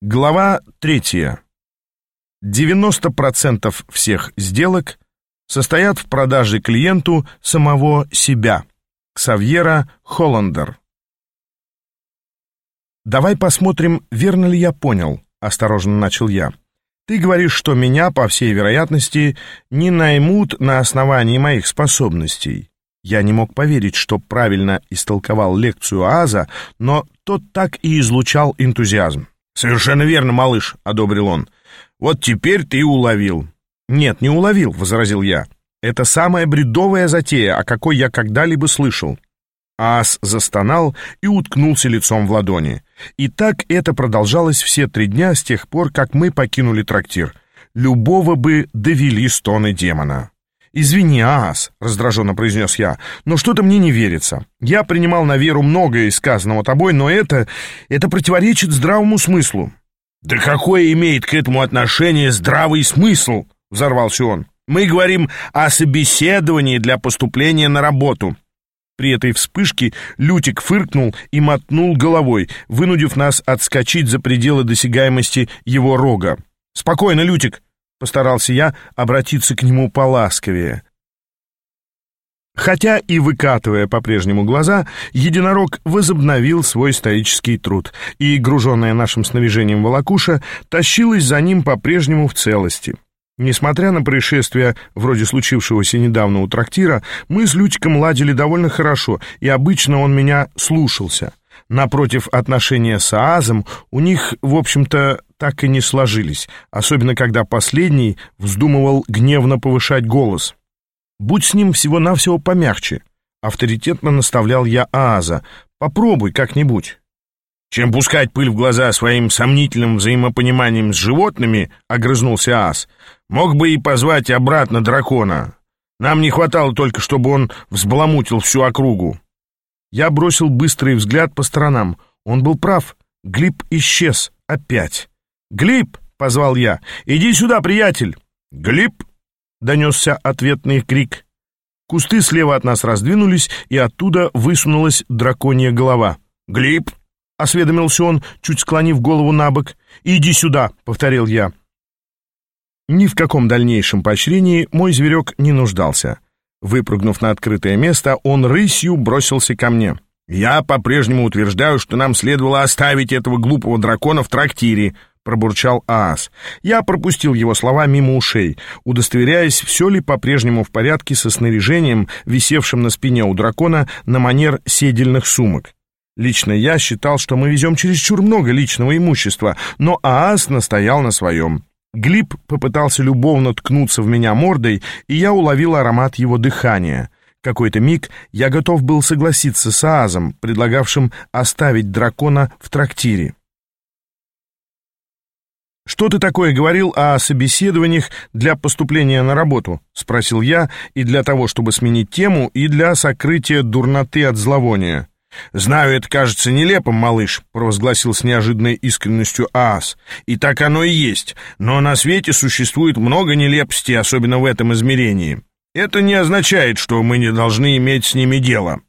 Глава третья. 90% всех сделок состоят в продаже клиенту самого себя. Ксавьера Холландер. «Давай посмотрим, верно ли я понял», — осторожно начал я. «Ты говоришь, что меня, по всей вероятности, не наймут на основании моих способностей». Я не мог поверить, что правильно истолковал лекцию Аза, но тот так и излучал энтузиазм. «Совершенно верно, малыш», — одобрил он. «Вот теперь ты уловил». «Нет, не уловил», — возразил я. «Это самая бредовая затея, о какой я когда-либо слышал». Ас застонал и уткнулся лицом в ладони. И так это продолжалось все три дня с тех пор, как мы покинули трактир. Любого бы довели стоны демона. «Извини, Аас», — раздраженно произнес я, — «но что-то мне не верится. Я принимал на веру многое из сказанного тобой, но это... это противоречит здравому смыслу». «Да какое имеет к этому отношение здравый смысл?» — взорвался он. «Мы говорим о собеседовании для поступления на работу». При этой вспышке Лютик фыркнул и мотнул головой, вынудив нас отскочить за пределы досягаемости его рога. «Спокойно, Лютик!» Постарался я обратиться к нему поласковее. Хотя и выкатывая по-прежнему глаза, единорог возобновил свой стоический труд, и, груженная нашим снаряжением волокуша, тащилась за ним по-прежнему в целости. Несмотря на происшествия, вроде случившегося недавно у трактира, мы с Лютиком ладили довольно хорошо, и обычно он меня слушался. Напротив, отношения с Аазом у них, в общем-то, так и не сложились, особенно когда последний вздумывал гневно повышать голос. «Будь с ним всего-навсего помягче», — авторитетно наставлял я Ааза. «Попробуй как-нибудь». «Чем пускать пыль в глаза своим сомнительным взаимопониманием с животными», — огрызнулся Ааз, — «мог бы и позвать обратно дракона. Нам не хватало только, чтобы он взбаламутил всю округу». Я бросил быстрый взгляд по сторонам. Он был прав. Глиб исчез. Опять. «Глиб!» — позвал я. «Иди сюда, приятель!» «Глиб!» — донесся ответный крик. Кусты слева от нас раздвинулись, и оттуда высунулась драконья голова. «Глиб!» — осведомился он, чуть склонив голову на бок. «Иди сюда!» — повторил я. Ни в каком дальнейшем поощрении мой зверек не нуждался. Выпрыгнув на открытое место, он рысью бросился ко мне. «Я по-прежнему утверждаю, что нам следовало оставить этого глупого дракона в трактире», — пробурчал Аас. Я пропустил его слова мимо ушей, удостоверяясь, все ли по-прежнему в порядке со снаряжением, висевшим на спине у дракона на манер седельных сумок. Лично я считал, что мы везем чересчур много личного имущества, но Аас настоял на своем. Глиб попытался любовно ткнуться в меня мордой, и я уловил аромат его дыхания. Какой-то миг я готов был согласиться с Аазом, предлагавшим оставить дракона в трактире. «Что ты такое говорил о собеседованиях для поступления на работу?» — спросил я, и для того, чтобы сменить тему, и для сокрытия дурноты от зловония. «Знаю, это кажется нелепым, малыш», — провозгласил с неожиданной искренностью Аас. «И так оно и есть. Но на свете существует много нелепостей, особенно в этом измерении. Это не означает, что мы не должны иметь с ними дело».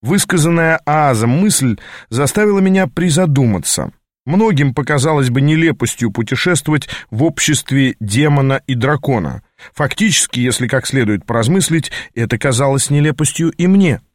Высказанная Аазом мысль заставила меня призадуматься. Многим показалось бы нелепостью путешествовать в обществе демона и дракона. Фактически, если как следует поразмыслить, это казалось нелепостью и мне —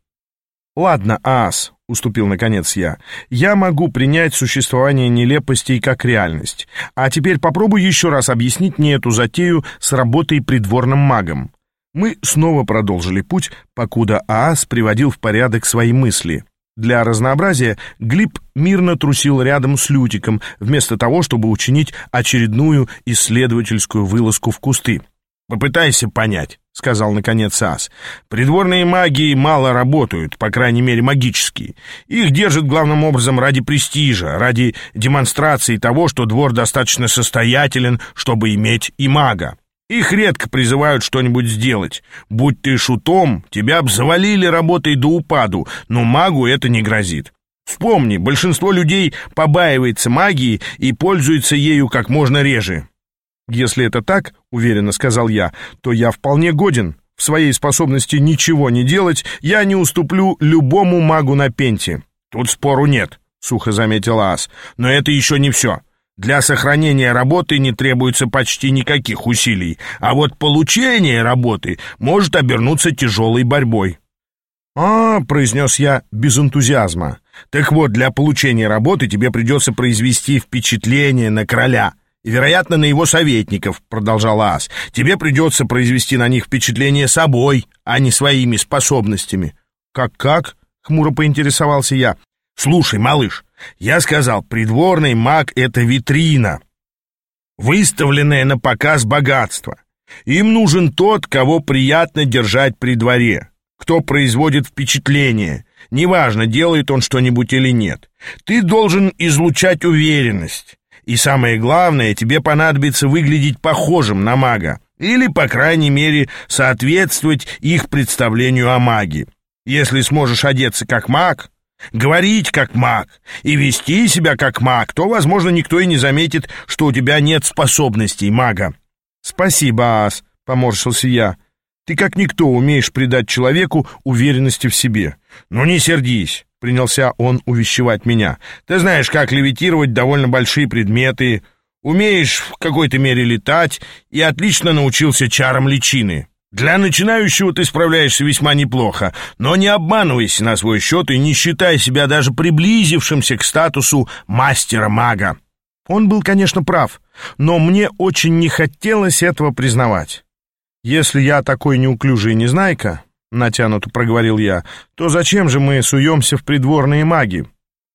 «Ладно, Аас», — уступил наконец я, — «я могу принять существование нелепостей как реальность. А теперь попробуй еще раз объяснить мне эту затею с работой придворным магом». Мы снова продолжили путь, покуда Аас приводил в порядок свои мысли. Для разнообразия Глиб мирно трусил рядом с Лютиком, вместо того, чтобы учинить очередную исследовательскую вылазку в кусты. «Попытайся понять», — сказал наконец Ас. «Придворные маги мало работают, по крайней мере магические. Их держат главным образом ради престижа, ради демонстрации того, что двор достаточно состоятелен, чтобы иметь и мага. Их редко призывают что-нибудь сделать. Будь ты шутом, тебя б завалили работой до упаду, но магу это не грозит. Вспомни, большинство людей побаивается магии и пользуется ею как можно реже. «Если это так, — уверенно сказал я, — то я вполне годен. В своей способности ничего не делать я не уступлю любому магу на пенте». «Тут спору нет», — сухо заметил Ас. «Но это еще не все. Для сохранения работы не требуется почти никаких усилий, а вот получение работы может обернуться тяжелой борьбой. «А, — произнес я без энтузиазма, — так вот, для получения работы тебе придется произвести впечатление на короля, вероятно, на его советников, — продолжал Ас. Тебе придется произвести на них впечатление собой, а не своими способностями. «Как-как?» — хмуро поинтересовался я. «Слушай, малыш, я сказал, придворный маг — это витрина, выставленное на показ богатство. Им нужен тот, кого приятно держать при дворе, кто производит впечатление, неважно, делает он что-нибудь или нет. Ты должен излучать уверенность. И самое главное, тебе понадобится выглядеть похожим на мага, или, по крайней мере, соответствовать их представлению о маге. Если сможешь одеться как маг, говорить как маг и вести себя как маг, то, возможно, никто и не заметит, что у тебя нет способностей мага. «Спасибо, Ас», — поморщился я. «Ты как никто умеешь придать человеку уверенности в себе». «Ну не сердись», — принялся он увещевать меня. «Ты знаешь, как левитировать довольно большие предметы, умеешь в какой-то мере летать и отлично научился чарам личины». Для начинающего ты справляешься весьма неплохо, но не обманывайся на свой счет и не считай себя даже приблизившимся к статусу мастера-мага. Он был, конечно, прав, но мне очень не хотелось этого признавать. Если я такой неуклюжий незнайка, натянуто проговорил я, то зачем же мы суемся в придворные маги?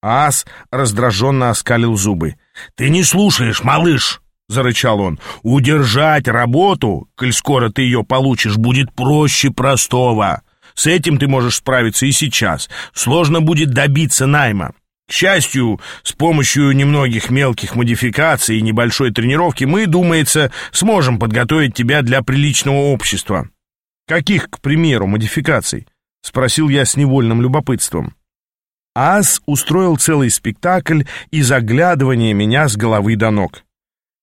Ас раздраженно оскалил зубы. «Ты не слушаешь, малыш!» Зарычал он. «Удержать работу, коль скоро ты ее получишь, будет проще простого. С этим ты можешь справиться и сейчас. Сложно будет добиться найма. К счастью, с помощью немногих мелких модификаций и небольшой тренировки мы, думается, сможем подготовить тебя для приличного общества». «Каких, к примеру, модификаций?» — спросил я с невольным любопытством. Ас устроил целый спектакль и заглядывание меня с головы до ног.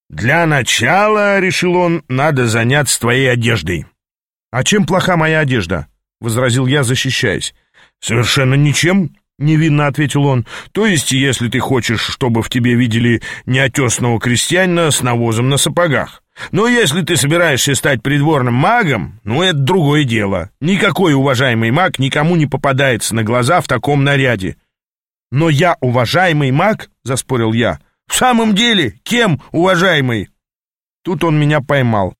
«Для начала, — решил он, — надо заняться твоей одеждой». «А чем плоха моя одежда?» — возразил я, защищаясь. «Совершенно ничем», — невинно ответил он. «То есть, если ты хочешь, чтобы в тебе видели неотесного крестьянина с навозом на сапогах. Но если ты собираешься стать придворным магом, ну, это другое дело. Никакой уважаемый маг никому не попадается на глаза в таком наряде». «Но я уважаемый маг?» — заспорил я. В самом деле, кем, уважаемый?» Тут он меня поймал,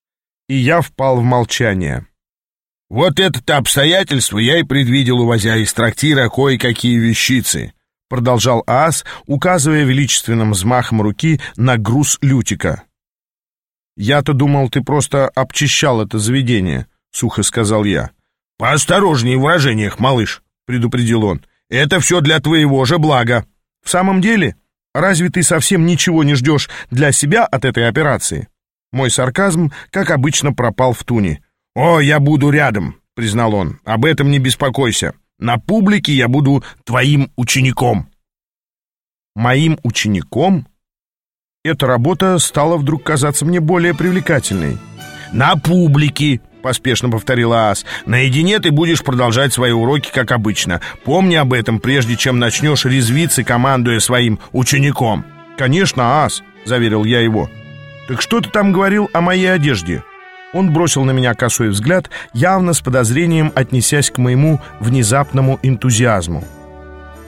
и я впал в молчание. «Вот это-то обстоятельство я и предвидел, увозя из трактира кое-какие вещицы», продолжал Аас, указывая величественным взмахом руки на груз лютика. «Я-то думал, ты просто обчищал это заведение», — сухо сказал я. «Поосторожнее в выражениях, малыш», — предупредил он. «Это все для твоего же блага». «В самом деле?» Разве ты совсем ничего не ждешь для себя от этой операции?» Мой сарказм, как обычно, пропал в туне. «О, я буду рядом», — признал он. «Об этом не беспокойся. На публике я буду твоим учеником». «Моим учеником?» Эта работа стала вдруг казаться мне более привлекательной. «На публике», — поспешно повторила Ас. «Наедине ты будешь продолжать свои уроки, как обычно. Помни об этом, прежде чем начнешь резвиться, командуя своим учеником». «Конечно, Ас», — заверил я его. «Так что ты там говорил о моей одежде?» Он бросил на меня косой взгляд, явно с подозрением отнесясь к моему внезапному энтузиазму.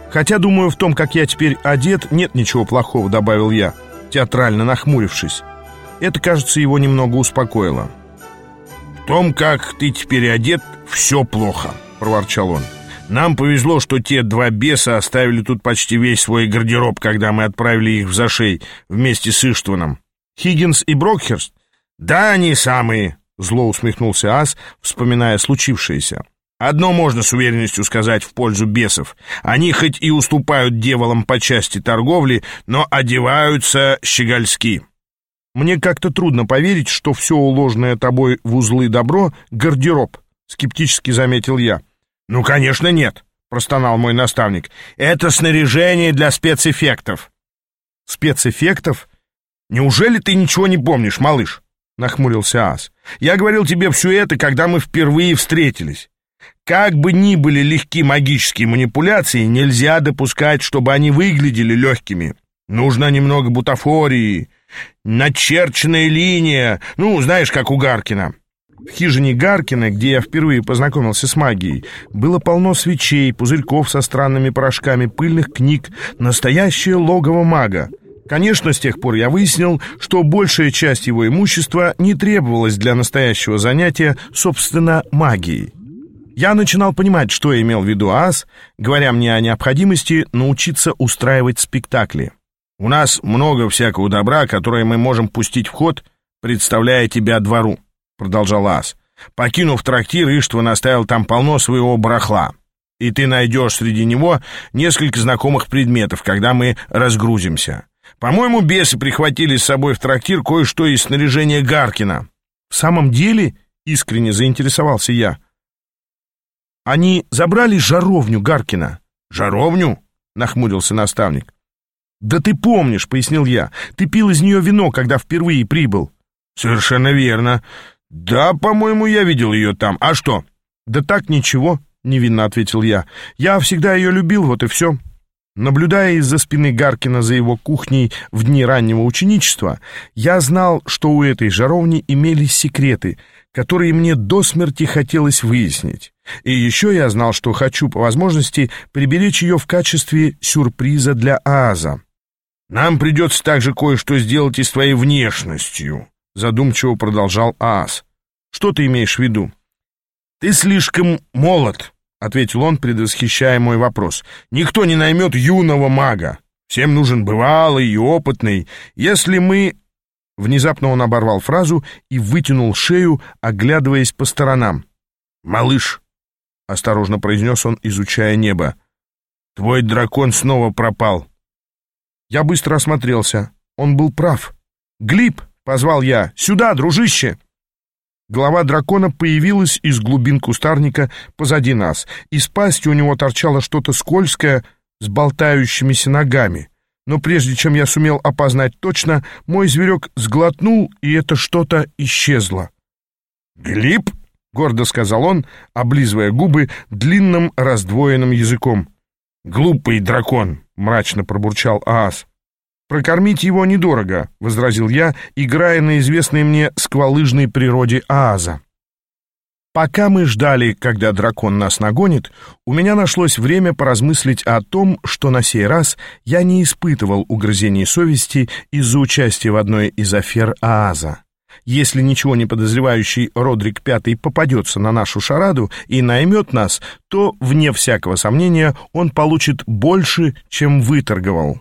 «Хотя, думаю, в том, как я теперь одет, нет ничего плохого», — добавил я, театрально нахмурившись. Это, кажется, его немного успокоило. «В том, как ты теперь одет, все плохо», — проворчал он. «Нам повезло, что те два беса оставили тут почти весь свой гардероб, когда мы отправили их в зашей вместе с Иштваном. Хиггинс и Брокхерст?» «Да, они самые», — зло усмехнулся Ас, вспоминая случившееся. «Одно можно с уверенностью сказать в пользу бесов. Они хоть и уступают дьяволам по части торговли, но одеваются щегольски». Мне как-то трудно поверить, что все уложенное тобой в узлы добро — гардероб, — скептически заметил я. «Ну, конечно, нет», — простонал мой наставник. «Это снаряжение для спецэффектов». «Спецэффектов? Неужели ты ничего не помнишь, малыш?» — нахмурился Ас. «Я говорил тебе все это, когда мы впервые встретились. Как бы ни были легки магические манипуляции, нельзя допускать, чтобы они выглядели легкими. Нужна немного бутафории, начерченная линия, ну, знаешь, как у Гаркина. В хижине Гаркина, где я впервые познакомился с магией, было полно свечей, пузырьков со странными порошками, пыльных книг, настоящее логово мага. Конечно, с тех пор я выяснил, что большая часть его имущества не требовалась для настоящего занятия, собственно, магией. Я начинал понимать, что имел в виду Ас, говоря мне о необходимости научиться устраивать спектакли. «У нас много всякого добра, которое мы можем пустить в ход, представляя тебя двору», — продолжал Ас. «Покинув трактир, Иштва наставил там полно своего барахла, и ты найдешь среди него несколько знакомых предметов, когда мы разгрузимся. По-моему, бесы прихватили с собой в трактир кое-что из снаряжения Гаркина». «В самом деле?» — искренне заинтересовался я. «Они забрали жаровню Гаркина». «Жаровню?» — нахмурился наставник. «Да ты помнишь», — пояснил я, — «ты пил из нее вино, когда впервые прибыл». «Совершенно верно. Да, по-моему, я видел ее там. А что?» «Да так ничего», — невинно ответил я. «Я всегда ее любил, вот и все». Наблюдая из-за спины Гаркина за его кухней в дни раннего ученичества, я знал, что у этой жаровни имелись секреты, которые мне до смерти хотелось выяснить. И еще я знал, что хочу по возможности приберечь ее в качестве сюрприза для Ааза. «Нам придется также кое-что сделать и с твоей внешностью», — задумчиво продолжал Аас. «Что ты имеешь в виду?» «Ты слишком молод», — ответил он, предвосхищая мой вопрос. «Никто не наймет юного мага. Всем нужен бывалый и опытный. Если мы...» Внезапно он оборвал фразу и вытянул шею, оглядываясь по сторонам. «Малыш», — осторожно произнес он, изучая небо, — «твой дракон снова пропал». Я быстро осмотрелся. Он был прав. «Глиб!» — позвал я. «Сюда, дружище!» Голова дракона появилась из глубин кустарника позади нас. Из пасти у него торчало что-то скользкое с болтающимися ногами. Но прежде чем я сумел опознать точно, мой зверек сглотнул, и это что-то исчезло. «Глиб!» — гордо сказал он, облизывая губы длинным раздвоенным языком. «Глупый дракон!» — мрачно пробурчал Аас. «Прокормить его недорого», — возразил я, играя на известной мне сквалыжной природе Ааза. Пока мы ждали, когда дракон нас нагонит, у меня нашлось время поразмыслить о том, что на сей раз я не испытывал угрызений совести из-за участия в одной из афер Ааза. Если ничего не подозревающий Родрик Пятый попадется на нашу шараду и наймет нас, то, вне всякого сомнения, он получит больше, чем выторговал.